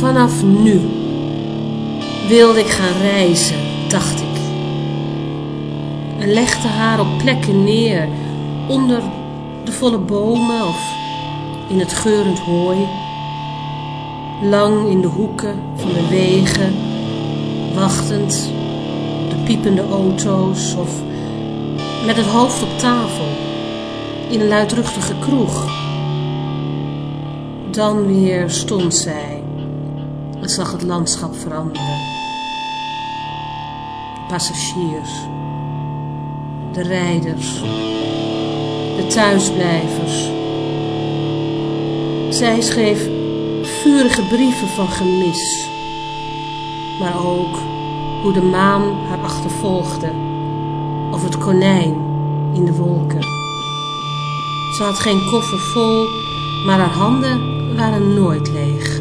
Vanaf nu wilde ik gaan reizen, dacht ik. En legde haar op plekken neer, onder de volle bomen of in het geurend hooi. Lang in de hoeken van de wegen, wachtend op de piepende auto's of met het hoofd op tafel in een luidruchtige kroeg. Dan weer stond zij en zag het landschap veranderen. De passagiers, de rijders, de thuisblijvers. Zij schreef vurige brieven van gemis, maar ook hoe de maan haar achtervolgde of het konijn in de wolken. Ze had geen koffer vol, maar haar handen waren nooit leeg.